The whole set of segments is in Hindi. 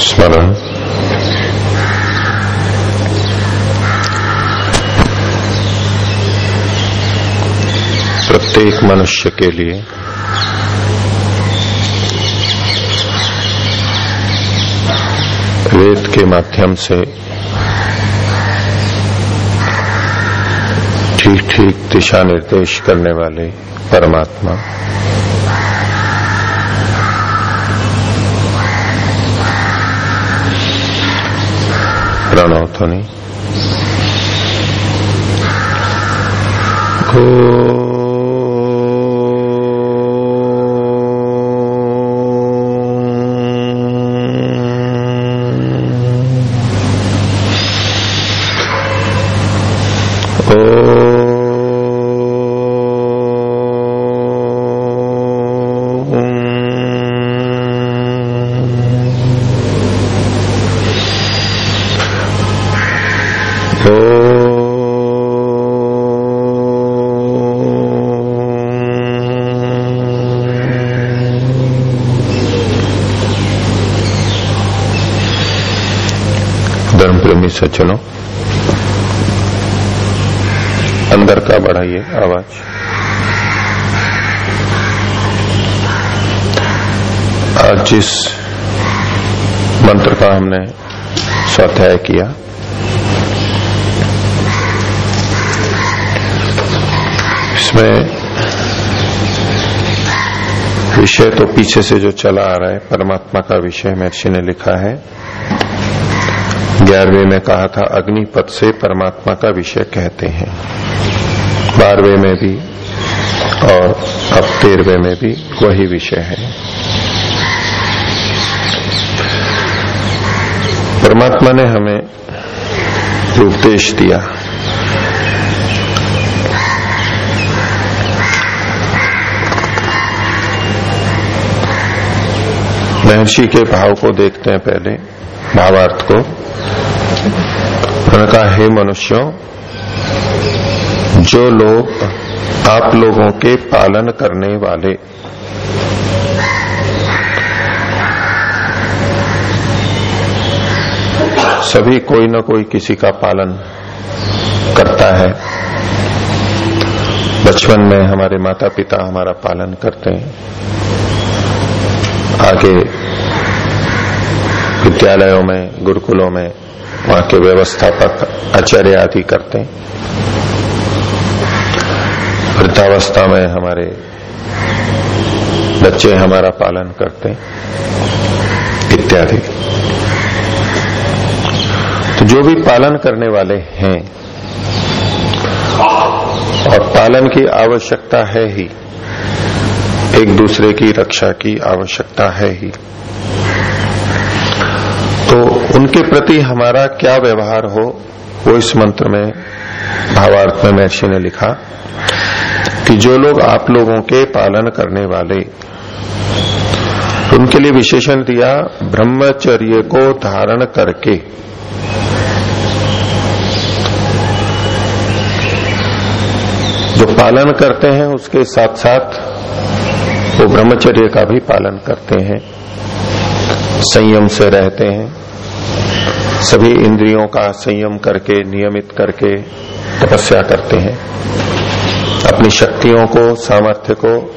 स्मरण प्रत्येक मनुष्य के लिए वेद के माध्यम से ठीक ठीक दिशा निर्देश करने वाले परमात्मा प्रणव प्रेमी सज्जनों अंदर का बढ़ाइए आवाज़। आज जिस मंत्र का हमने स्वाध्याय किया, इसमें विषय तो पीछे से जो चला आ रहा है, परमात्मा का विषय महर्षि ने लिखा है। ग्यारहवें में कहा था, अग्निपथ से परमात्मा का विषय कहते हैं। बारहवें में भी और अब तेरहवें में भी वही विषय है। परमात्मा ने हमें उपदेश दिया, महर्षि के भाव को देखते हैं पहले, भावार्थ को। उन्होंने कहा, हे मनुष्यों, जो लोग आप लोगों के पालन करने वाले, सभी कोई न कोई किसी का पालन करता है। बचपन में हमारे माता पिता हमारा पालन करते हैं। आगे विद्यालयों में, गुरुकुलों में वहाँ के व्यवस्थापक आचार्य आदि करते हैं। वृद्धावस्था में हमारे बच्चे हमारा पालन करते हैं, इत्यादि। तो जो भी पालन करने वाले हैं, और पालन की आवश्यकता है ही, एक दूसरे की रक्षा की आवश्यकता है ही। तो उनके प्रति हमारा क्या व्यवहार हो, वो इस मंत्र में, भावार्थ में महर्षि ने लिखा कि जो लोग आप लोगों के पालन करने वाले, उनके लिए विशेषण दिया, ब्रह्मचर्य को धारण करके। जो पालन करते हैं, उसके साथ साथ वो ब्रह्मचर्य का भी पालन करते हैं। संयम से रहते हैं। सभी इंद्रियों का संयम करके, नियमित करके तपस्या करते हैं। अपनी शक्तियों को, सामर्थ्य को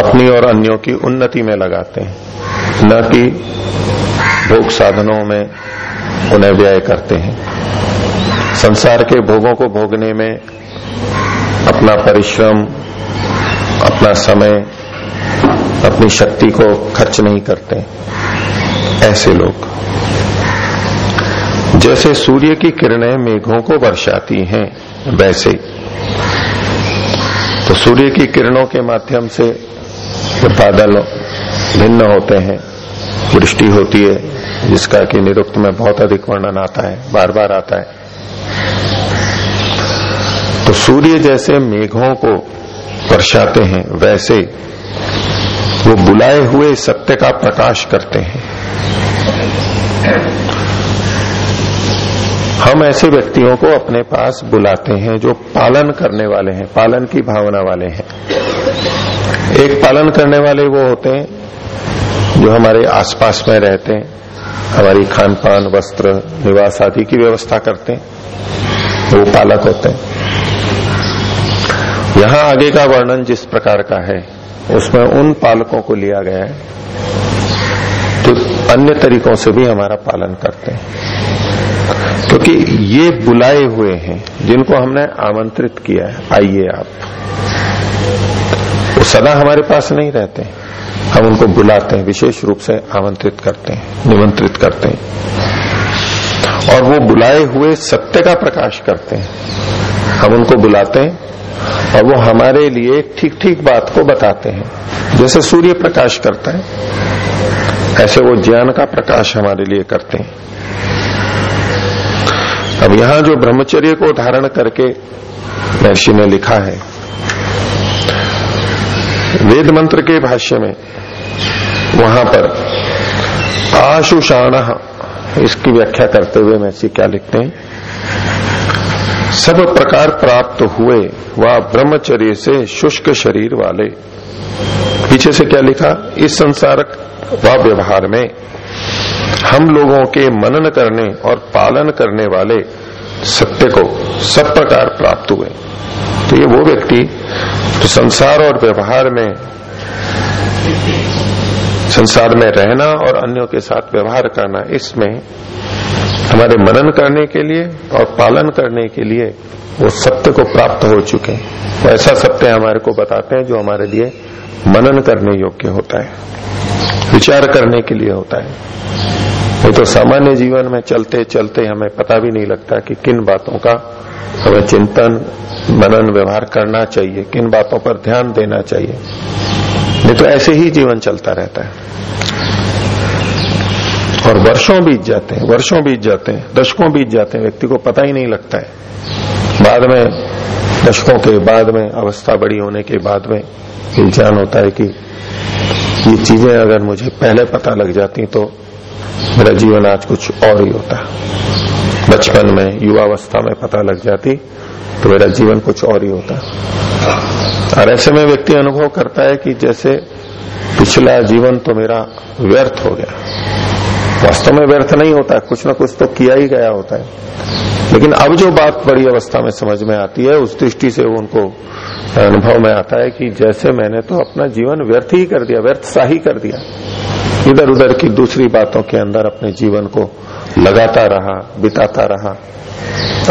अपनी और अन्यों की उन्नति में लगाते हैं। न कि भोग साधनों में उन्हें व्यय करते हैं। संसार के भोगों को भोगने में अपना परिश्रम, अपना समय अपनी शक्ति को खर्च नहीं करते। ऐसे लोग। जैसे सूर्य की किरणें मेघों को वर्षाती हैं, वैसे। तो सूर्य की किरणों के माध्यम से बादल भिन्न होते हैं, वृष्टि होती है, जिसका कि निरुक्त में बहुत अधिक वर्णन आता है बार बार आता है। तो सूर्य जैसे मेघों को वर्षाते हैं, वैसे। वो बुलाए हुए सत्य का प्रकाश करते हैं। हम ऐसे व्यक्तियों को अपने पास बुलाते हैं जो पालन करने वाले हैं, पालन की भावना वाले हैं। एक पालन करने वाले वो होते हैं जो हमारे आसपास में रहते हैं, हमारी खान पान वस्त्र, निवास आदि की व्यवस्था करते हैं। वो पालक होते हैं। यहाँ आगे का वर्णन जिस प्रकार का है उसमें उन पालकों को लिया गया है जो अन्य तरीकों से भी हमारा पालन करते हैं। क्योंकि तो ये बुलाए हुए हैं, जिनको हमने आमंत्रित किया है, आइए आप। वो सदा हमारे पास नहीं रहते। हम उनको बुलाते हैं, विशेष रूप से आमंत्रित करते हैं, निमंत्रित करते हैं। और वो बुलाए हुए सत्य का प्रकाश करते हैं। हम उनको बुलाते हैं और वो हमारे लिए ठीक ठीक बात को बताते हैं। जैसे सूर्य प्रकाश करता है, ऐसे वो ज्ञान का प्रकाश हमारे लिए करते हैं। अब यहाँ जो ब्रह्मचर्य को धारण करके महर्षि ने लिखा है, वेद मंत्र के भाष्य में, वहाँ पर, आशुषाण, इसकी व्याख्या करते हुए महर्षि क्या लिखते हैं? सब प्रकार प्राप्त हुए वह ब्रह्मचर्य से शुष्क शरीर वाले। पीछे से क्या लिखा? इस संसार व व्यवहार में हम लोगों के मनन करने और पालन करने वाले सत्य को सब प्रकार प्राप्त हुए। तो ये वो व्यक्ति जो संसार और व्यवहार में संसार में रहना और अन्यों के साथ व्यवहार करना, इसमें हमारे मनन करने के लिए और पालन करने के लिए वो सत्य को प्राप्त हो चुके हैं। वो ऐसा सत्य हमारे को बताते हैं जो हमारे लिए मनन करने योग्य होता है, विचार करने के लिए होता है। नहीं तो सामान्य जीवन में चलते चलते हमें पता भी नहीं लगता कि किन बातों का हमें चिंतन, मनन, व्यवहार करना चाहिए, किन बातों पर ध्यान देना चाहिए। नहीं तो ऐसे ही जीवन चलता रहता है। और वर्षों बीत जाते हैं, वर्षों बीत जाते हैं, दशकों बीत जाते हैं, व्यक्ति को पता ही नहीं लगता है। बाद में, दशकों के बाद में, अवस्था बड़ी होने के बाद में ज्ञान होता है कि ये चीज़ें अगर मुझे पहले पता लग जाती तो मेरा जीवन आज कुछ और ही होता। बचपन में, युवावस्था में पता लग जाती तो मेरा जीवन कुछ और ही होता। और ऐसे में व्यक्ति अनुभव करता है कि जैसे पिछला जीवन तो मेरा व्यर्थ हो गया। वास्तव में व्यर्थ नहीं होता है कुछ ना कुछ तो किया ही गया होता है। लेकिन अब जो बात बड़ी अवस्था में समझ में आती है, उस दृष्टि से उनको अनुभव में आता है कि जैसे मैंने तो अपना जीवन व्यर्थ ही कर दिया, व्यर्थ सा ही कर दिया। इधर उधर की दूसरी बातों के अंदर अपने जीवन को लगाता रहा, बिताता रहा,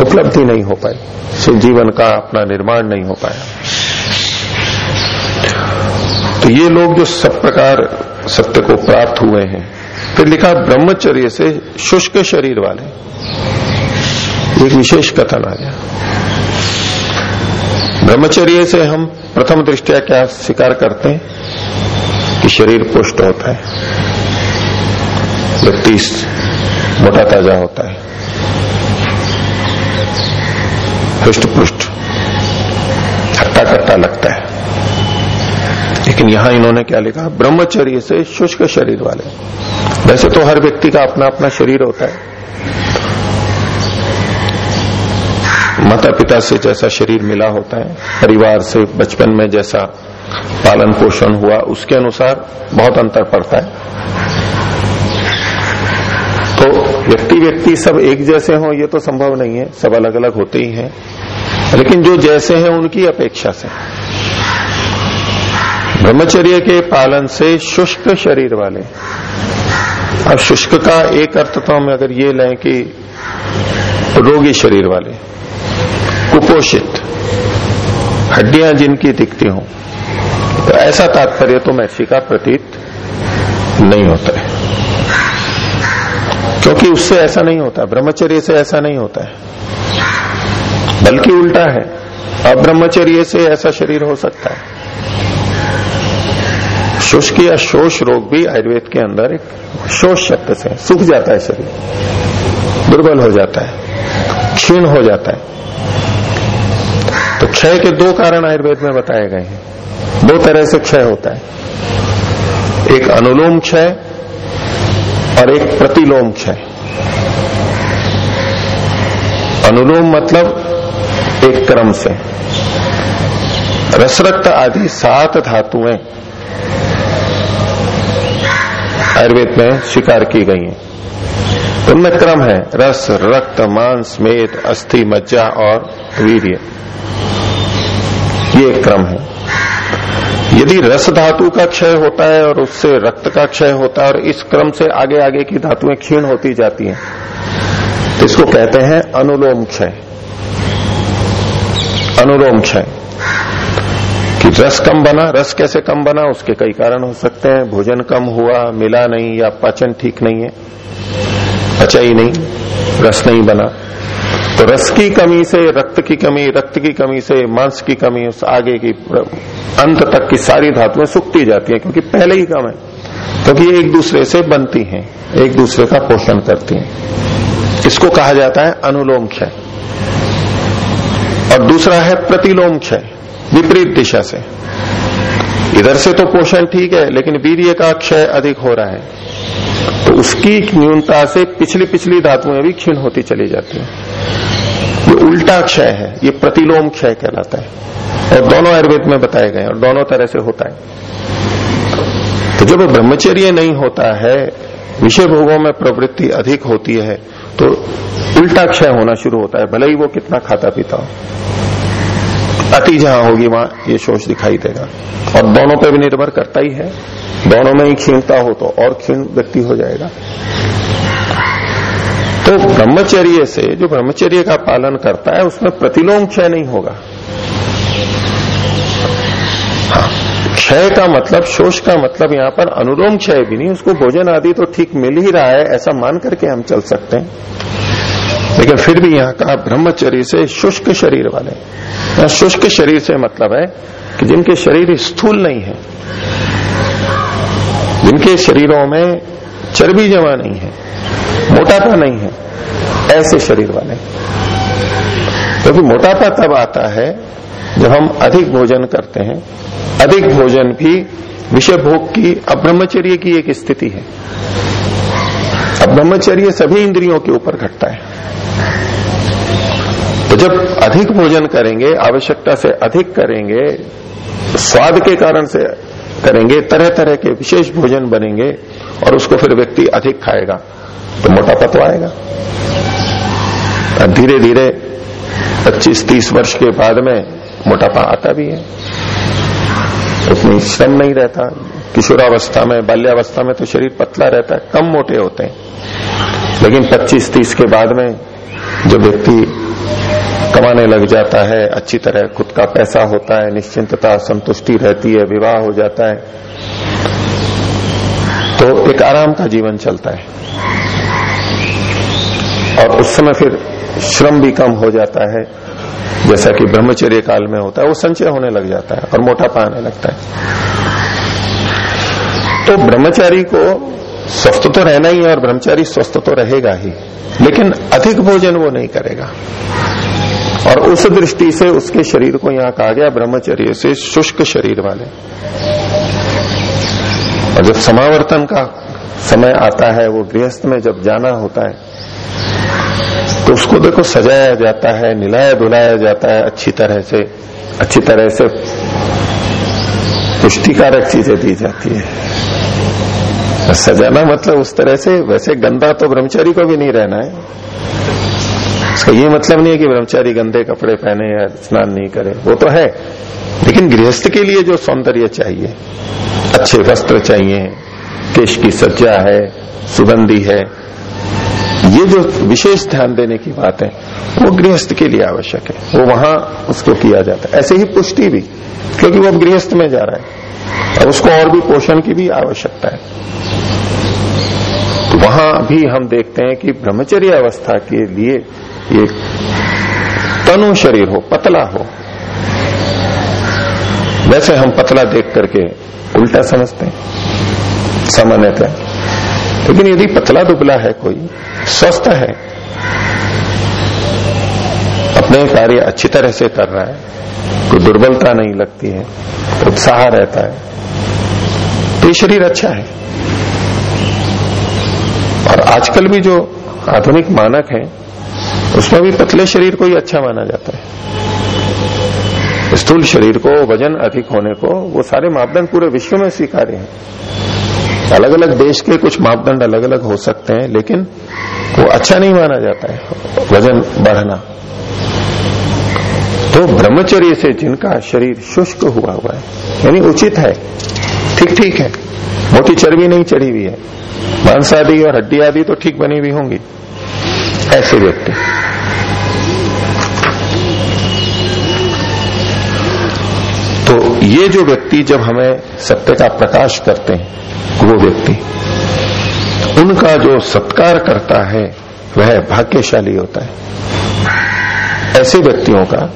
उपलब्धि नहीं हो पाई सो जीवन का अपना निर्माण नहीं हो पाया। तो ये लोग जो सब प्रकार सत्य को प्राप्त हुए हैं फिर लिखा, ब्रह्मचर्य से शुष्क शरीर वाले। एक विशेष कथन आ गया। ब्रह्मचर्य से हम प्रथम दृष्टिया क्या स्वीकार करते हैं? कि शरीर पुष्ट होता है। व्यक्ति मोटा ताज़ा होता है। हृष्ट पुष्ट, हट्टा कट्टा लगता है। लेकिन यहाँ इन्होंने क्या लिखा? ब्रह्मचर्य से शुष्क शरीर वाले। वैसे तो हर व्यक्ति का अपना अपना शरीर होता है। माता पिता से जैसा शरीर मिला होता है, परिवार से, बचपन में जैसा पालन पोषण हुआ, उसके अनुसार बहुत अंतर पड़ता है। तो व्यक्ति व्यक्ति सब एक जैसे हों, ये तो संभव नहीं है, सब अलग अलग होते ही हैं। लेकिन जो जैसे हैं, उनकी अपेक्षा से। ब्रह्मचर्य के पालन से शुष्क शरीर वाले अब शुष्क का एक अर्थ तो हम अगर ये लें कि रोगी शरीर वाले, कुपोषित, हड्डियाँ जिनकी दिखती हों तो ऐसा तात्पर्य तो महर्षि का प्रतीत नहीं होता है। क्योंकि उससे ऐसा नहीं होता, ब्रह्मचर्य से ऐसा नहीं होता है। बल्कि उल्टा है, अब्रह्मचर्य से ऐसा शरीर हो सकता है। शुष्क या शोष रोग भी आयुर्वेद के अंदर एक शोष शब्द से सूख जाता है शरीर। दुर्बल हो जाता है। क्षीण हो जाता है। तो क्षय के दो कारण आयुर्वेद में बताए गए हैं। दो तरह से क्षय होता है। एक अनुलोम क्षय और एक प्रतिलोम क्षय। अनुलोम मतलब एक क्रम से। रसरक्त आदि सात धातुएँ आयुर्वेद में स्वीकार की गई हैं। तो उनमें क्रम है, रस, रक्त, मांस, मेद, अस्थि, मज्जा और वीर्य। ये क्रम है। यदि रस धातु का क्षय होता है और उससे रक्त का क्षय होता है और इस क्रम से आगे आगे की धातुएँ क्षीण होती जाती हैं तो इसको कहते हैं अनुलोम क्षय। अनुलोम क्षय। रस कम बना, रस कैसे कम बना, उसके कई कारण हो सकते हैं। भोजन कम हुआ, मिला नहीं, या पाचन ठीक नहीं है, पचा ही नहीं, रस नहीं बना। तो रस की कमी से, रक्त की कमी, रक्त की कमी से, मांस की कमी, उस आगे की, अंत तक की सारी धातुएँ सुखती जाती हैं, क्योंकि पहले ही कम है। क्योंकि ये एक दूसरे से बनती हैं, एक दूसरे का पोषण करती हैं। इसको कहा जाता है अनुलोम क्षय। और दूसरा है प्रतिलोम क्षय। विपरीत दिशा से। इधर से तो पोषण ठीक है, लेकिन वीर्य का क्षय अधिक हो रहा है। तो उसकी न्यूनता से पिछली पिछली धातुएँ भी क्षीण होती चली जाती हैं। ये उल्टा क्षय है, ये प्रतिलोम क्षय कहलाता है। और दोनों आयुर्वेद में बताए गए और दोनों तरह से होता है। तो जब ब्रह्मचर्य नहीं होता है, विषय भोगों में प्रवृत्ति अधिक होती है तो उल्टा क्षय होना शुरू होता है, भले ही वो कितना खाता पीता हो। अति जहाँ होगी, वहाँ ये शोष दिखाई देगा। और दोनों पे भी निर्भर करता ही है। दोनों में ही क्षीणता हो तो और क्षीण व्यक्ति हो जाएगा। तो ब्रह्मचर्य से, जो ब्रह्मचर्य का पालन करता है, उसमें प्रतिलोम क्षय नहीं होगा। हाँ क्षय का मतलब शोष का मतलब यहाँ पर अनुलोम क्षय भी नहीं, उसको भोजन आदि तो ठीक मिल ही रहा है, ऐसा मान करके हम चल सकते हैं। लेकिन फिर भी यहाँ का ब्रह्मचर्य से शुष्क शरीर वाले। शुष्क शरीर से मतलब है कि जिनके शरीर स्थूल नहीं है, जिनके शरीरों में चर्बी जमा नहीं है, मोटापा नहीं है, ऐसे शरीर वाले। क्योंकि तो मोटापा तब आता है जब हम अधिक भोजन करते हैं। अधिक भोजन भी विषय भोग की अब्रह्मचर्य की एक स्थिति है। अब ब्रह्मचर्य सभी इंद्रियों के ऊपर घटता है। तो जब अधिक भोजन करेंगे, आवश्यकता से अधिक करेंगे, स्वाद के कारण से करेंगे तरह तरह के विशेष भोजन बनेंगे और उसको फिर व्यक्ति अधिक खाएगा तो मोटापा तो आएगा। धीरे धीरे 25-30 वर्ष के बाद में मोटापा आता भी है। उतनी श्रम नहीं रहता, किशोरावस्था में, बाल्यावस्था में तो शरीर पतला रहता है, कम मोटे होते हैं। लेकिन 25-30 के बाद में जो व्यक्ति कमाने लग जाता है, अच्छी तरह खुद का पैसा होता है, निश्चिंतता, संतुष्टि रहती है, विवाह हो जाता है तो एक आराम का जीवन चलता है। और उस समय फिर श्रम भी कम हो जाता है, जैसा कि ब्रह्मचर्य काल में होता है, वो संचय होने लग जाता है और मोटापा आने लगता है। तो ब्रह्मचारी को स्वस्थ तो रहना ही है और ब्रह्मचारी स्वस्थ तो रहेगा ही। लेकिन अधिक भोजन वो नहीं करेगा। और उस दृष्टि से उसके शरीर को यहाँ कहा गया, ब्रह्मचर्य से शुष्क शरीर वाले। और जब समावर्तन का समय आता है, वो गृहस्थ में जब जाना होता है तो उसको देखो सजाया जाता है, निलाया धुलाया जाता है अच्छी तरह से, अच्छी तरह से पुष्टिकारक चीज़ें दी जाती है। सजाना मतलब उस तरह से, वैसे गंदा तो ब्रह्मचारी को भी नहीं रहना है। इसका ये मतलब नहीं है कि ब्रह्मचारी गंदे कपड़े पहने या स्नान नहीं करे। वो तो है। लेकिन गृहस्थ के लिए जो सौंदर्य चाहिए, अच्छे वस्त्र चाहिए, केश की सज्जा है, सुगंधी है, ये जो विशेष ध्यान देने की बात है, वो गृहस्थ के लिए आवश्यक है। वो वहाँ उसको किया जाता है। ऐसे ही पुष्टि भी, क्योंकि वो गृहस्थ में जा रहा है। और उसको और भी पोषण की भी आवश्यकता है। वहाँ भी हम देखते हैं कि ब्रह्मचर्य अवस्था के लिए ये तनु शरीर हो, पतला हो। वैसे हम पतला देख करके उल्टा समझते हैं सामान्यतः लेकिन यदि पतला दुबला है कोई, स्वस्थ है, अपने कार्य अच्छी तरह से कर रहा है, कोई दुर्बलता नहीं लगती है, उत्साह रहता है तो ये शरीर अच्छा है। और आजकल भी जो आधुनिक मानक है, उसमें भी पतले शरीर को ही अच्छा माना जाता है। स्थूल शरीर को, वज़न अधिक होने को, वो सारे मापदंड पूरे विश्व में स्वीकार्य हैं। अलग अलग देश के कुछ मापदंड अलग अलग हो सकते हैं, लेकिन वो अच्छा नहीं माना जाता है, वज़न बढ़ना। तो ब्रह्मचर्य से जिनका शरीर शुष्क हुआ हुआ है, यानी उचित है ठीक ठीक है। मोटी चर्बी नहीं चढ़ी हुई है। मांस आदि और हड्डी आदि तो ठीक बनी हुई होंगी। ऐसे व्यक्ति। तो ये जो व्यक्ति जब हमें सत्य का प्रकाश करते हैं, वो व्यक्ति, उनका जो सत्कार करता है, वह भाग्यशाली होता है। ऐसे व्यक्तियों का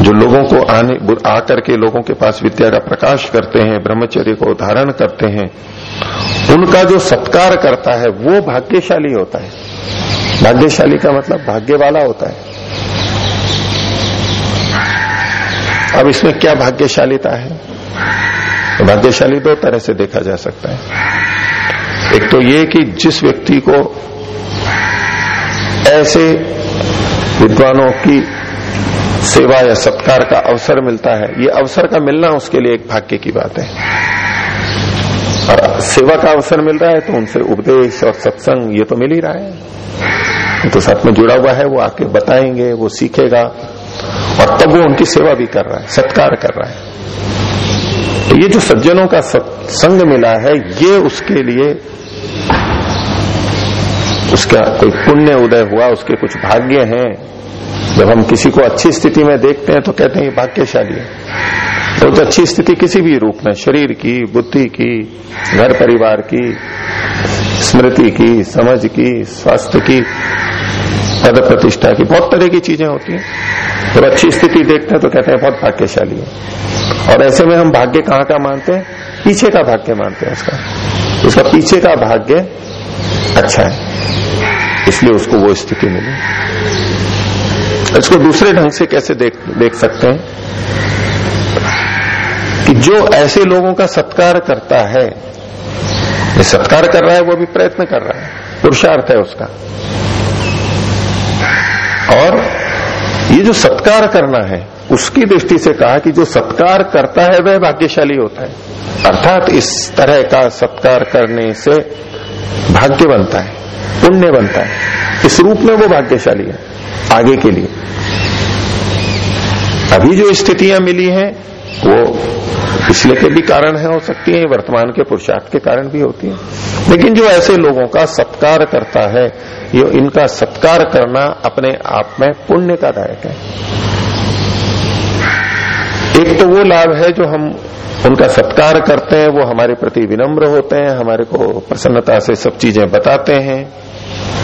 जो लोगों को आने आकर के लोगों के पास विद्या का प्रकाश करते हैं, ब्रह्मचर्य को धारण करते हैं, उनका जो सत्कार करता है, वो भाग्यशाली होता है। भाग्यशाली का मतलब भाग्य वाला होता है। अब इसमें क्या भाग्यशालीता है? भाग्यशाली दो तरह से देखा जा सकता है। एक तो ये कि जिस व्यक्ति को ऐसे विद्वानों की सेवा या सत्कार का अवसर मिलता है। ये अवसर का मिलना उसके लिए एक भाग्य की बात है। और सेवा का अवसर मिल रहा है तो उनसे उपदेश और सत्संग, ये तो मिल ही रहा है। तो साथ में जुड़ा हुआ है, वो आके बताएँगे, वो सीखेगा। और तब वो उनकी सेवा भी कर रहा है, सत्कार कर रहा है। तो ये जो सज्जनों का संग मिला है, ये उसके लिए उसका कोई पुण्य उदय हुआ, उसके कुछ भाग्य हैं। जब हम किसी को अच्छी स्थिति में देखते हैं तो कहते हैं ये भाग्यशाली है। तो, तो अच्छी स्थिति किसी भी रूप में शरीर की बुद्धि की घर परिवार की स्मृति की समझ की स्वास्थ्य की पद प्रतिष्ठा की बहुत तरह की चीज़ें होती हैं। जब अच्छी स्थिति देखते हैं तो कहते हैं बहुत भाग्यशाली है। और ऐसे में हम भाग्य कहाँ का मानते हैं? पीछे का भाग्य मानते हैं उसका। उसका पीछे का भाग्य अच्छा है इसलिए उसको वो स्थिति मिली। इसको दूसरे ढंग से कैसे देख देख सकते हैं? कि जो ऐसे लोगों का सत्कार करता है सत्कार कर रहा है, वो भी प्रयत्न कर रहा है। पुरुषार्थ है उसका। और ये जो सत्कार करना है, उसकी दृष्टि से कहा कि जो सत्कार करता है, वह भाग्यशाली होता है। अर्थात इस तरह का सत्कार करने से भाग्य बनता है, पुण्य बनता है। इस रूप में वो भाग्यशाली है। आगे के लिए। अभी जो स्थितियाँ मिली हैं, वो पिछले के भी कारण है, हो सकती है, वर्तमान के पुरुषार्थ के कारण भी होती है। लेकिन जो ऐसे लोगों का सत्कार करता है, ये इनका सत्कार करना अपने आप में पुण्य का दायक है। एक तो वो लाभ है जो हम उनका सत्कार करते हैं, वो हमारे प्रति विनम्र होते हैं, हमारे को प्रसन्नता से सब चीज़ें बताते हैं।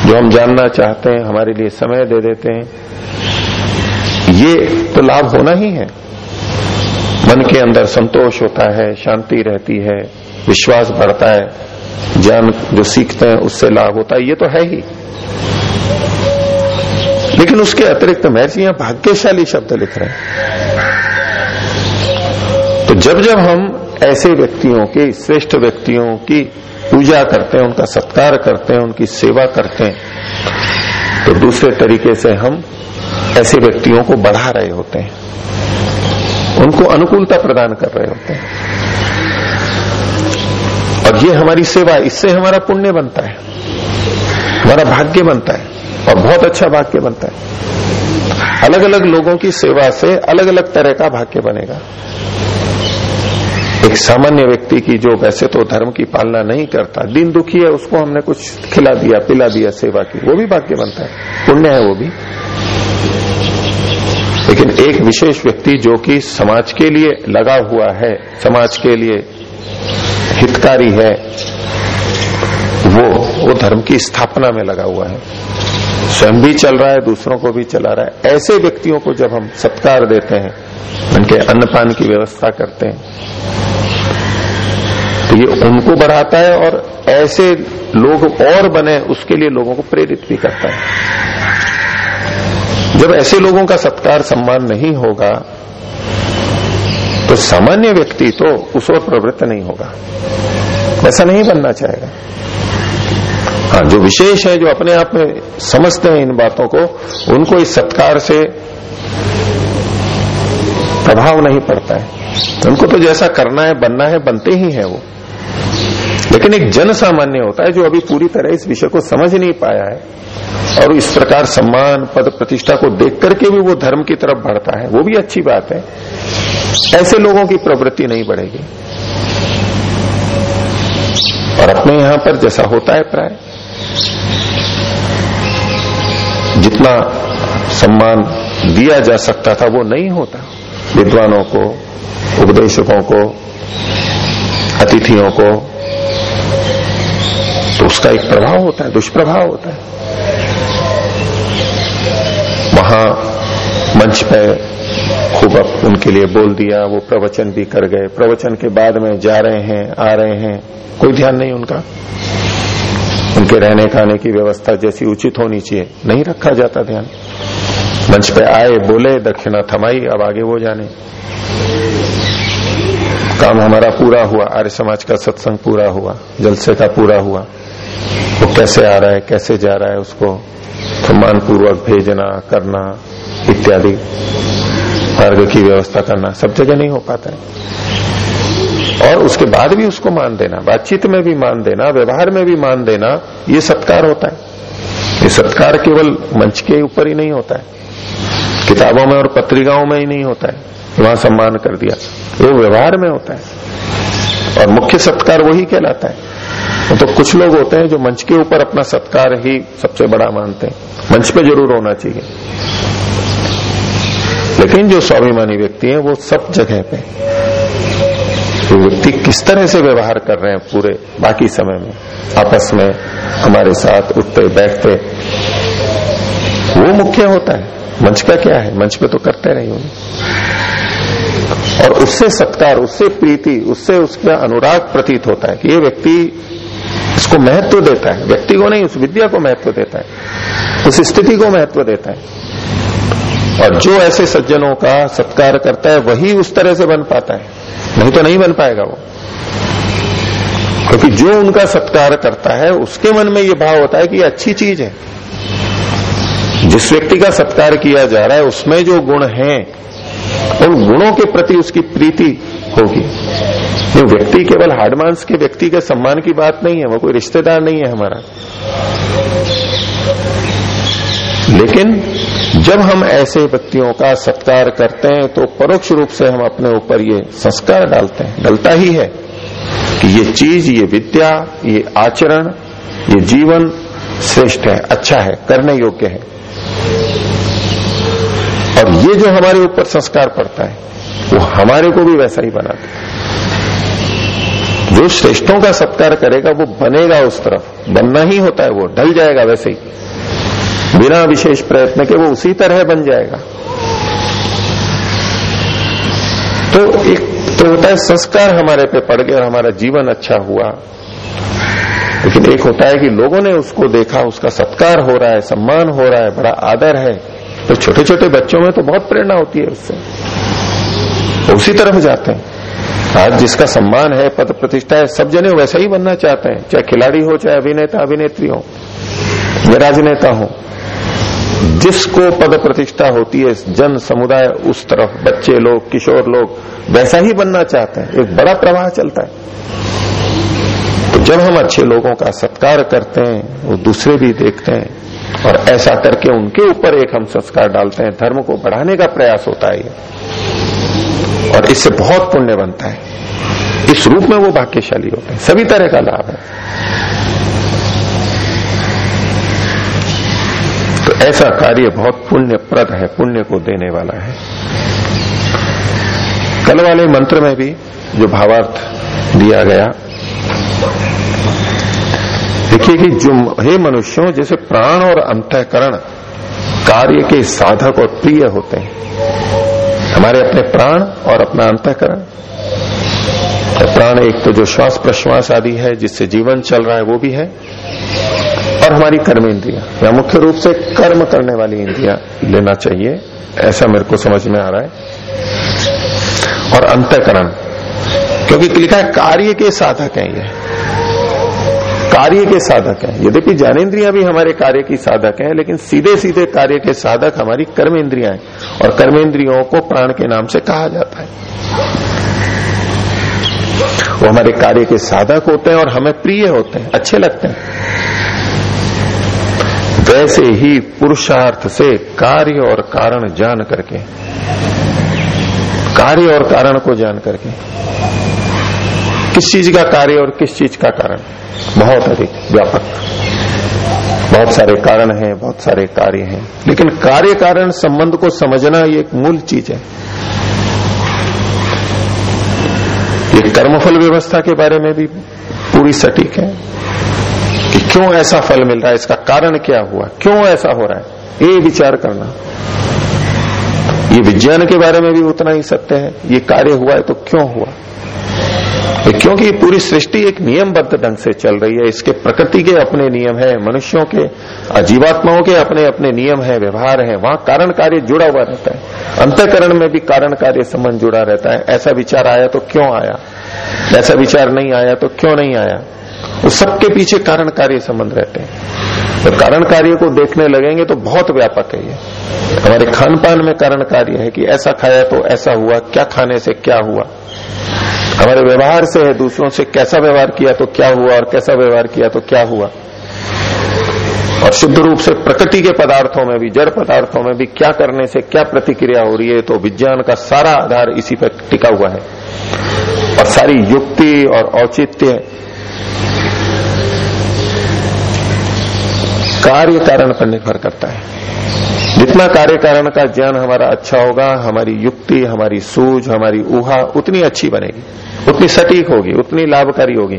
जो हम जानना चाहते हैं, हमारे लिए समय दे देते हैं। ये तो लाभ होना ही है। मन के अंदर संतोष होता है, शांति रहती है, विश्वास बढ़ता है, ज्ञान जो सीखते हैं, उससे लाभ होता है, ये तो है ही। लेकिन उसके अतिरिक्त महर्षि यहाँ भाग्यशाली शब्द लिख रहे हैं। तो जब जब हम ऐसे व्यक्तियों के, श्रेष्ठ व्यक्तियों की पूजा करते हैं, उनका सत्कार करते हैं, उनकी सेवा करते हैं। तो दूसरे तरीके से हम ऐसे व्यक्तियों को बढ़ा रहे होते हैं। उनको अनुकूलता प्रदान कर रहे होते हैं। और ये हमारी सेवा, इससे हमारा पुण्य बनता है। हमारा भाग्य बनता है। और बहुत अच्छा भाग्य बनता है। अलग अलग लोगों की सेवा से अलग अलग तरह का भाग्य बनेगा। एक सामान्य व्यक्ति की जो वैसे तो धर्म की पालना नहीं करता, दिन दुखी है, उसको हमने कुछ खिला दिया, पिला दिया सेवा की, वो भी भाग्य बनता है, पुण्य है वो भी। लेकिन एक विशेष व्यक्ति जो कि समाज के लिए लगा हुआ है, समाज के लिए हितकारी है, वो वो धर्म की स्थापना में लगा हुआ है। स्वयं भी चल रहा है, दूसरों को भी चला रहा है। ऐसे व्यक्तियों को जब हम सत्कार देते हैं, उनके अन्नपान की व्यवस्था करते हैं तो ये उनको बढ़ाता है और ऐसे लोग और बने, उसके लिए लोगों को प्रेरित भी करता है। जब ऐसे लोगों का सत्कार सम्मान नहीं होगा तो सामान्य व्यक्ति तो उस ओर प्रवृत्त नहीं होगा। ऐसा नहीं बनना चाहेगा। हाँ जो विशेष है, जो अपने आप में समझते हैं इन बातों को, उनको इस सत्कार से प्रभाव नहीं पड़ता है। उनको तो जैसा करना है, बनना है, बनते ही है वो। लेकिन एक जन सामान्य होता है जो अभी पूरी तरह इस विषय को समझ नहीं पाया है और इस प्रकार सम्मान, पद, प्रतिष्ठा को देख करके भी वो धर्म की तरफ़ बढ़ता है। वो भी अच्छी बात है। ऐसे लोगों की प्रवृत्ति नहीं बढ़ेगी। और अपने यहाँ पर जैसा होता है प्राय। जितना सम्मान दिया जा सकता था, वो नहीं होता। विद्वानों को, उपदेशकों को, अतिथियों को तो उसका एक प्रभाव होता है, दुष्प्रभाव होता है। वहाँ मंच पे खूब अब उनके लिए बोल दिया, वो प्रवचन भी कर गए। प्रवचन के बाद में जा रहे हैं, आ रहे हैं। कोई ध्यान नहीं उनका। उनके रहने खाने की व्यवस्था जैसी उचित होनी चाहिए। नहीं रखा जाता ध्यान। मंच पे आए, बोले, दक्षिणा थमाई, अब आगे वो जाने। काम हमारा पूरा हुआ, आर्य समाज का सत्संग पूरा हुआ, जलसे का पूरा हुआ। वो तो कैसे आ रहा है, कैसे जा रहा है उसको सम्मान पूर्वक भेजना, करना, इत्यादि। मार्ग की व्यवस्था करना, सब जगह नहीं हो पाता है। और उसके बाद भी उसको मान देना, बातचीत में भी मान देना, व्यवहार में भी मान देना, ये सत्कार होता है। ये सत्कार केवल मंच के ऊपर ही नहीं होता है। किताबों में और पत्रिकाओं में ही नहीं होता है। वहाँ सम्मान कर दिया। वो व्यवहार में होता है। और मुख्य सत्कार वही कहलाता है। तो कुछ लोग होते हैं जो मंच के ऊपर अपना सत्कार ही सबसे बड़ा मानते हैं। मंच पे ज़रूर होना चाहिए। लेकिन जो स्वाभिमानी व्यक्ति है, वो सब जगह पे। तो व्यक्ति किस तरह से व्यवहार कर रहे हैं पूरे बाकी समय में? आपस में, हमारे साथ उठते, बैठते। वो मुख्य होता है। मंच का क्या है? मंच पे तो करते रहे और उससे सत्कार, उससे प्रीति, उससे उसका अनुराग प्रतीत होता है कि ये व्यक्ति इसको महत्व देता है। व्यक्ति को नहीं, उस विद्या को महत्व देता है। उस स्थिति को महत्व देता है। और जो ऐसे सज्जनों का सत्कार करता है, वही उस तरह से बन पाता है। नहीं तो नहीं बन पाएगा वो। क्योंकि जो उनका सत्कार करता है, उसके मन में ये भाव होता है कि ये अच्छी चीज़ है। जिस व्यक्ति का सत्कार किया जा रहा है, उसमें जो गुण हैं उन गुणों के प्रति उसकी प्रीति होगी। ये व्यक्ति केवल हाडमांस के व्यक्ति के सम्मान की बात नहीं है, वो कोई रिश्तेदार नहीं है हमारा। लेकिन जब हम ऐसे व्यक्तियों का सत्कार करते हैं तो परोक्ष रूप से हम अपने ऊपर ये संस्कार डालते हैं। डलता ही है कि ये चीज़, ये विद्या, ये आचरण, ये जीवन श्रेष्ठ है अच्छा है, करने योग्य है। और ये जो हमारे ऊपर संस्कार पड़ता है, वो हमारे को भी वैसा ही बनाता है। जो श्रेष्ठों का सत्कार करेगा, वो बनेगा उस तरफ़। बनना ही होता है, वो ढल जाएगा वैसे ही। बिना विशेष प्रयत्न के वो उसी तरह बन जाएगा। तो एक तो होता है, संस्कार हमारे पे पड़ गया हमारा जीवन अच्छा हुआ। लेकिन एक होता है कि लोगों ने उसको देखा, उसका सत्कार हो रहा है, सम्मान हो रहा है, बड़ा आदर है। तो छोटे छोटे बच्चों में तो बहुत प्रेरणा होती है उससे। तो उसी तरफ़ जाते हैं। आज जिसका सम्मान है, पद प्रतिष्ठा है, सब जने वैसा ही बनना चाहते हैं। चाहे खिलाड़ी हो, चाहे अभिनेता, अभिनेत्री हो, या राजनेता हो। जिसको पद प्रतिष्ठा होती है, जन समुदाय उस तरफ़, बच्चे लोग, किशोर लोग, वैसा ही बनना चाहते हैं। एक बड़ा प्रवाह चलता है। तो जब हम अच्छे लोगों का सत्कार करते हैं, वो दूसरे भी देखते हैं। और ऐसा करके उनके ऊपर एक हम संस्कार डालते हैं। धर्म को बढ़ाने का प्रयास होता है और इससे बहुत पुण्य बनता है। इस रूप में वो भाग्यशाली होते हैं। सभी तरह का लाभ है। तो ऐसा कार्य बहुत पुण्यप्रद है, पुण्य को देने वाला है। कल वाले मंत्र में भी जो भावार्थ दिया गया देखिए कि जो हे मनुष्यों, जैसे प्राण और अंतकरण कार्य के साधक और प्रिय होते हैं। हमारे अपने प्राण और अपना अंतकरण। तो प्राण एक तो जो श्वास प्रश्वास आदि है, जिससे जीवन चल रहा है, वो भी है। और हमारी कर्म इंद्रिया। या मुख्य रूप से कर्म करने वाली इंद्रिया लेना चाहिए। ऐसा मेरे को समझ में आ रहा है। और अंतकरण। क्योंकि लिखा है, कार्य के साधक हैं ये। कार्य के साधक हैं। यद्यपि ज्ञानेन्द्रियाँ भी हमारे कार्य की साधक हैं, लेकिन सीधे सीधे कार्य के साधक हमारी कर्म इंद्रिया हैं और कर्मेंद्रियों को प्राण के नाम से कहा जाता है। वो हमारे कार्य के साधक होते हैं और हमें प्रिय होते हैं, अच्छे लगते हैं। वैसे ही पुरुषार्थ से कार्य और कारण जान करके, कार्य और कारण को जान करके किस चीज़ का कार्य और किस चीज़ का कारण? बहुत अधिक, व्यापक। बहुत सारे कारण हैं, बहुत सारे कार्य हैं। लेकिन कार्य कारण संबंध को समझना ये एक मूल चीज़ है। ये कर्मफल व्यवस्था के बारे में भी पूरी सटीक है कि क्यों ऐसा फल मिल रहा है, इसका कारण क्या हुआ, क्यों ऐसा हो रहा है, ये विचार करना। ये विज्ञान के बारे में भी उतना ही सत्य है, ये कार्य हुआ है तो क्यों हुआ? क्योंकि ये पूरी सृष्टि एक नियमबद्ध ढंग से चल रही है, इसके प्रकृति के अपने नियम है, मनुष्यों के जीवात्माओं के अपने अपने नियम है, व्यवहार है, वहाँ कारण कार्य जुड़ा हुआ रहता है। अंतकरण में भी कारण कार्य संबंध जुड़ा रहता है। ऐसा विचार आया तो क्यों आया? ऐसा विचार नहीं आया तो क्यों नहीं आया? उस सबके पीछे कारण कार्य संबंध रहते हैं। तो कारण कार्य को देखने लगेंगे तो बहुत व्यापक है ये। हमारे खान पान में कारण कार्य है कि ऐसा खाया तो ऐसा हुआ, क्या खाने से क्या हुआ? हमारे व्यवहार से है, दूसरों से कैसा व्यवहार किया तो क्या हुआ और कैसा व्यवहार किया तो क्या हुआ। और शुद्ध रूप से प्रकृति के पदार्थों में भी, जड़ पदार्थों में भी क्या करने से क्या प्रतिक्रिया हो रही है तो विज्ञान का सारा आधार इसी पर टिका हुआ है। और सारी युक्ति और औचित्य कार्य कारण पर निर्भर करता है। जितना कार्य कारण का ज्ञान हमारा अच्छा होगा, हमारी युक्ति, हमारी सूझ, हमारी ऊहा उतनी अच्छी बनेगी। उतनी सटीक होगी, उतनी लाभकारी होगी,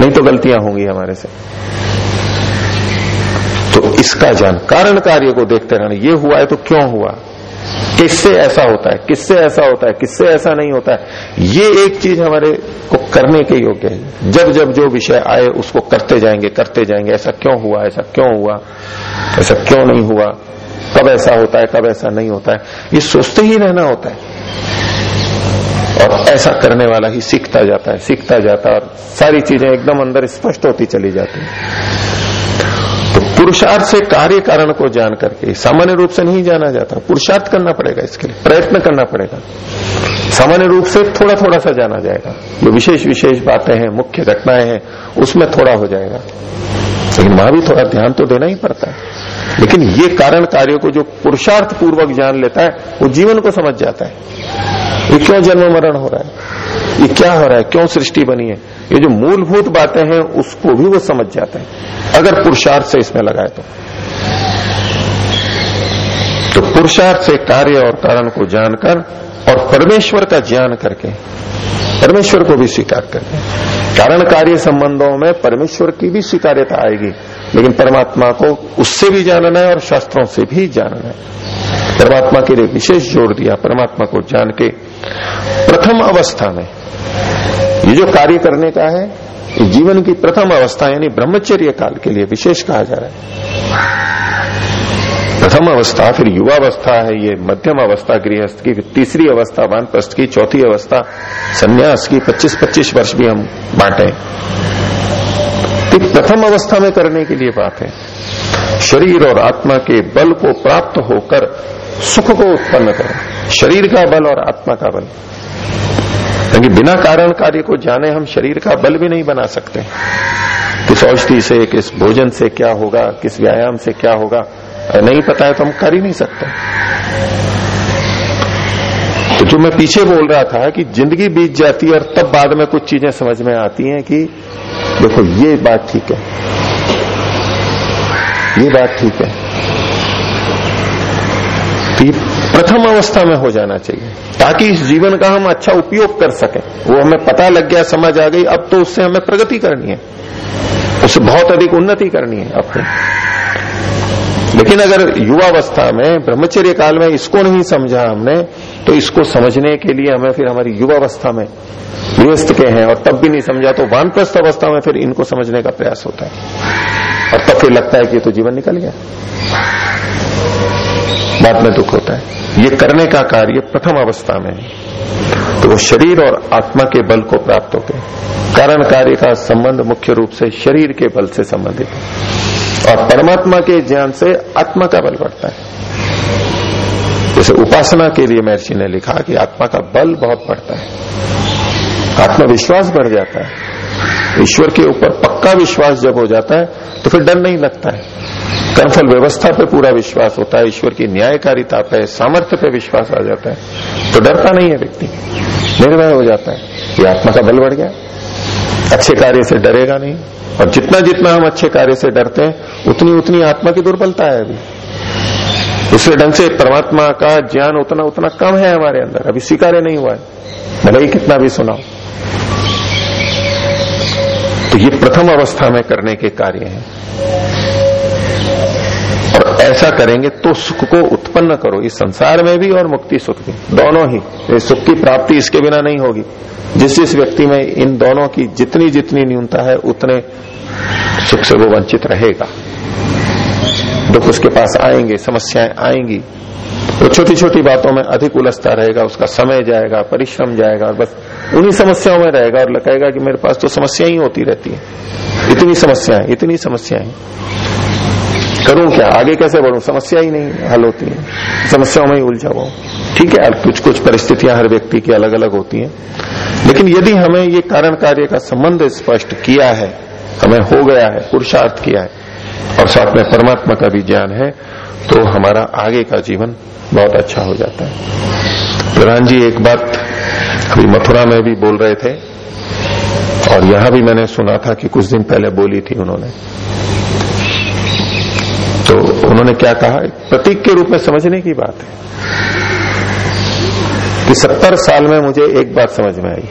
नहीं तो गलतियाँ होंगी हमारे से। तो इसका ज्ञान, कारण कार्य को देखते रहना, ये हुआ है तो क्यों हुआ? किससे ऐसा होता है, किससे ऐसा होता है, किससे ऐसा नहीं होता है? ये एक चीज़ हमारे को करने के योग्य है। जब जब जो विषय आए, उसको करते जाएँगे करते जाएँगे, ऐसा क्यों हुआ, ऐसा क्यों हुआ, ऐसा क्यों नहीं हुआ? कब ऐसा होता है, कब ऐसा नहीं होता है? ये सोचते ही रहना होता है। और ऐसा करने वाला ही सीखता जाता है, सीखता जाता है और सारी चीज़ें एकदम अंदर स्पष्ट होती चली जाती है। तो पुरुषार्थ से कार्य कारण को जान करके, सामान्य रूप से नहीं जाना जाता। पुरुषार्थ करना पड़ेगा इसके लिए, प्रयत्न करना पड़ेगा। सामान्य रूप से थोड़ा थोड़ा सा जाना जाएगा। जो विशेष विशेष बातें हैं, मुख्य घटनाएँ हैं, उसमें थोड़ा हो जाएगा। लेकिन वहाँ भी थोड़ा ध्यान तो देना ही पड़ता है। लेकिन ये कारण कार्य को जो पुरुषार्थ पूर्वक जान लेता है, वो जीवन को समझ जाता है। ये क्यों जन्म मरण हो रहा है? ये क्या हो रहा है? क्यों सृष्टि बनी है? ये जो मूलभूत बातें हैं, उसको भी वो समझ जाते हैं। अगर पुरुषार्थ से इसमें लगाए तो। तो पुरुषार्थ से कार्य और कारण को जानकर और परमेश्वर का ज्ञान करके, परमेश्वर को भी स्वीकार करके। कारण कार्य संबंधों में परमेश्वर की भी स्वीकार्यता आएगी। लेकिन परमात्मा को उससे भी जानना है और शास्त्रों से भी जानना है। परमात्मा के लिए विशेष ज़ोर दिया, परमात्मा को जान के। प्रथम अवस्था में, ये जो कार्य करने का है जीवन की प्रथम अवस्था, यानी ब्रह्मचर्य काल के लिए विशेष कहा जा रहा है। प्रथम अवस्था, फिर युवावस्था है, ये मध्यम अवस्था, गृहस्थ की, फिर तीसरी अवस्था, वानप्रस्थ की, चौथी अवस्था, संन्यास की 25-25 वर्ष भी हम बांटे तो प्रथम अवस्था में करने के लिए बात है। शरीर और आत्मा के बल को प्राप्त होकर सुख को उत्पन्न करें। शरीर का बल और आत्मा का बल। क्योंकि बिना कारण कार्य को जाने हम शरीर का बल भी नहीं बना सकते। किस औषधि से, किस भोजन से क्या होगा, किस व्यायाम से क्या होगा नहीं पता है तो हम कर ही नहीं सकते। तो जो मैं पीछे बोल रहा था कि ज़िंदगी बीत जाती है और तब बाद में कुछ चीज़ें समझ में आती हैं कि देखो, ये बात ठीक है। ये बात ठीक है तो प्रथम अवस्था में हो जाना चाहिए, ताकि इस जीवन का हम अच्छा उपयोग कर सकें। वो हमें पता लग गया, समझ आ गई, अब तो उससे हमें प्रगति करनी है। उससे बहुत अधिक उन्नति करनी है अपनी। लेकिन अगर युवावस्था में, ब्रह्मचर्य काल में इसको नहीं समझा हमने तो इसको समझने के लिए हमें फिर हमारी युवावस्था में व्यस्त के हैं, और तब भी नहीं समझा तो वानप्रस्थ अवस्था में फिर इनको समझने का प्रयास होता है। और तब फिर लगता है कि तो जीवन निकल गया। बाद में दुख होता है। ये करने का कार्य प्रथम अवस्था में है। तो वो शरीर और आत्मा के बल को प्राप्त होते कारण कार्य का संबंध मुख्य रूप से शरीर के बल से संबंधित है। और परमात्मा के ज्ञान से आत्मा का बल बढ़ता है। जैसे उपासना के लिए महर्षि ने लिखा कि आत्मा का बल बहुत बढ़ता है। आत्मविश्वास बढ़ जाता है। ईश्वर के ऊपर पक्का विश्वास जब हो जाता है तो फिर डर नहीं लगता है। कर्मफल व्यवस्था पे पूरा विश्वास होता है, ईश्वर की न्यायकारिता पे, सामर्थ्य पे विश्वास आ जाता है। तो डरता नहीं है व्यक्ति। निर्भय हो जाता है ये आत्मा का बल बढ़ गया। अच्छे कार्य से डरेगा नहीं। और जितना जितना हम अच्छे कार्य से डरते हैं उतनी उतनी आत्मा की दुर्बलता है अभी। दूसरे ढंग से परमात्मा का ज्ञान उतना उतना कम है हमारे अंदर। अभी स्वीकार्य नहीं हुआ है। भले ही कितना भी सुनाओ। तो ये प्रथम अवस्था में करने के कार्य हैं। और ऐसा करेंगे तो सुख को उत्पन्न करो। इस संसार में भी और मुक्ति सुख भी। दोनों ही। सुख की प्राप्ति इसके बिना नहीं होगी। जिस जिस व्यक्ति में इन दोनों की जितनी जितनी न्यूनता है, उतने सुख से वो वंचित रहेगा। दुख उसके पास आएँगे, समस्याएँ आएँगी वो छोटी छोटी बातों में अधिक उलझता रहेगा, उसका समय जाएगा, परिश्रम जाएगा, और बस उन्हीं समस्याओं में रहेगा और लगेगा कि मेरे पास तो समस्या ही होती रहती है। इतनी समस्याएँ इतनी समस्याएँ। करूँ क्या? आगे कैसे बढ़ू? समस्या ही नहीं हल होती है। समस्याओं में ही उलझा वो ठीक है कुछ कुछ परिस्थितियाँ हर व्यक्ति की अलग अलग होती हैं। लेकिन यदि हमें ये कारण कार्य का संबंध स्पष्ट किया है, हमें हो गया है, पुरुषार्थ किया है और साथ में परमात्मा का भी ज्ञान है तो हमारा आगे का जीवन बहुत अच्छा हो जाता है। प्रधान जी, एक बात अभी मथुरा में भी बोल रहे थे, और यहाँ भी मैंने सुना था कि कुछ दिन पहले बोली थी उन्होंने। तो उन्होंने क्या कहा? प्रतीक के रूप में समझने की बात है कि सत्तर साल में मुझे एक बात समझ में आई।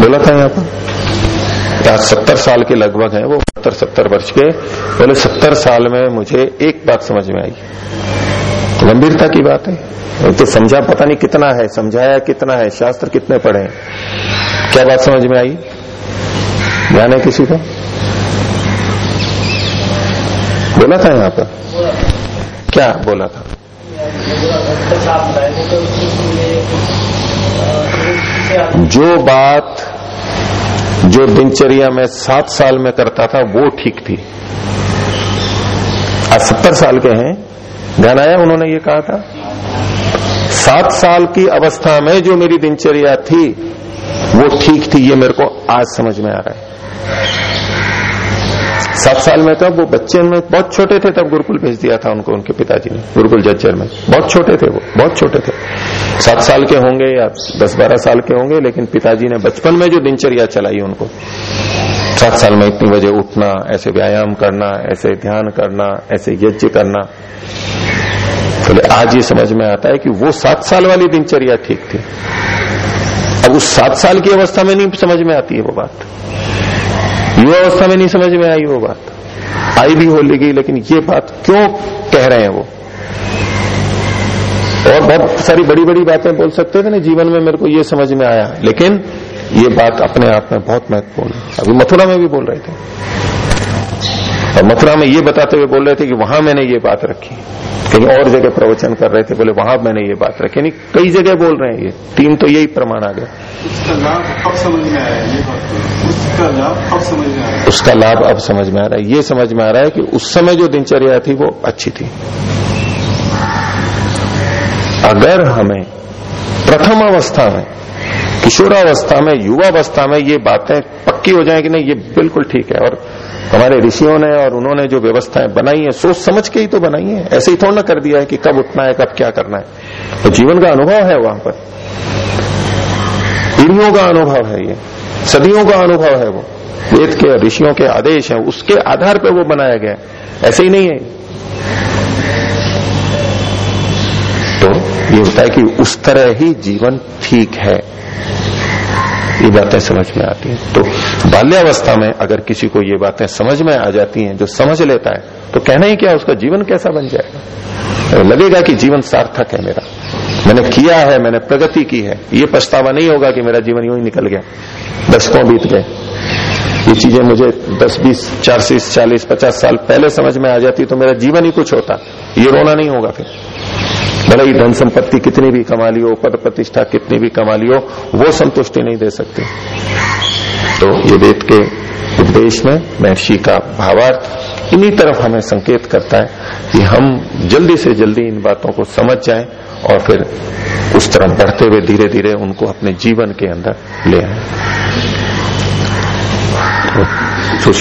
बोला था यहाँ पर? आज सत्तर साल के लगभग है वो? सत्तर सत्तर वर्ष के, बोले, सत्तर साल में मुझे एक बात समझ में आई। गंभीरता की बात है। तो समझा, पता नहीं कितना है, समझाया कितना है, शास्त्र कितने पढ़े क्या बात समझ में आई? ध्यान है किसी को? बोला था यहाँ पर। क्या बोला था? जो बात जो दिनचर्या मैं सात साल में करता था, वो ठीक थी। आज सत्तर साल के हैं। ध्यान आया, उन्होंने ये कहा था, सात साल की अवस्था में जो मेरी दिनचर्या थी, वो ठीक थी, ये मेरे को आज समझ में आ रहा है। सात साल में तब वो बच्चे में बहुत छोटे थे, तब गुरुकुल भेज दिया था उनको, उनके पिताजी ने, गुरुकुल जज्जर में बहुत छोटे थे वो, बहुत छोटे थे। सात साल के होंगे या दस बारह साल के होंगे, लेकिन पिताजी ने बचपन में जो दिनचर्या चलाई उनको, सात साल में इतनी बजे उठना, ऐसे व्यायाम करना, ऐसे ध्यान करना, ऐसे यज्ञ करना। तो आज ये समझ में आता है कि वो सात साल वाली दिनचर्या ठीक थी। अब उस सात साल की अवस्था में नहीं समझ में आती है वो बात। युवा अवस्था में नहीं समझ में आई वो बात। आई भी हो लेगी लेकिन ये बात क्यों कह रहे हैं वो? और बहुत सारी बड़ी बड़ी बातें बोल सकते थे ना, जीवन में मेरे को ये समझ में आया। लेकिन ये बात अपने आप में बहुत महत्वपूर्ण है। अभी मथुरा में भी बोल रहे थे। और मथुरा में ये बताते हुए बोल रहे थे कि वहाँ मैंने ये बात रखी। कहीं और जगह प्रवचन कर रहे थे बोले वहाँ मैंने ये बात रखी। नहीं कई जगह बोल रहे हैं ये। तीन तो यही प्रमाण आ गया उसका लाभ अब समझ में आया ये बात? उसका लाभ अब समझ में आया? उसका लाभ अब समझ में आ रहा है। ये समझ में आ रहा है कि उस समय जो दिनचर्या थी वो अच्छी थी। अगर हमें प्रथम अवस्था में किशोरावस्था में युवावस्था में ये बातें पक्की हो जाए कि नहीं ये बिल्कुल ठीक है। और हमारे ऋषियों ने और उन्होंने जो व्यवस्थाएँ बनाई है, सोच समझ के ही तो बनाई है। ऐसे ही थोड़ा ना कर दिया है कि कब उठना है, कब क्या करना है। तो जीवन का अनुभव है वहाँ पर। पीढ़ियों का अनुभव है ये, सदियों का अनुभव है वो। वेद के ऋषियों के आदेश है, उसके आधार पर वो बनाया गया ऐसे ही नहीं है। तो ये होता है कि उस तरह ही जीवन ठीक है। ये बातें समझ में आती हैं। तो बाल्यावस्था में अगर किसी को ये बातें समझ में आ जाती हैं जो समझ लेता है तो कहना ही क्या उसका जीवन कैसा बन जाएगा? लगेगा कि जीवन सार्थक है मेरा। मैंने किया है मैंने प्रगति की है। ये पछतावा नहीं होगा कि मेरा जीवन यूँ ही निकल गया। दशकों बीत गए। ये चीज़ें मुझे 10, 20, 40, 40, 50 साल पहले समझ में आ जाती तो मेरा जीवन ही कुछ होता। ये रोना नहीं होगा फिर। भले ही धन संपत्ति कितनी भी कमा लियो, पद प्रतिष्ठा कितनी भी कमा लियो, वो संतुष्टि नहीं दे सकती। तो ये वेद के उपदेश में महर्षि का भावार्थ इन्हीं तरफ़ हमें संकेत करता है कि हम जल्दी से जल्दी इन बातों को समझ जाएँ और फिर उस तरफ़ बढ़ते हुए धीरे धीरे उनको अपने जीवन के अंदर ले आए। तो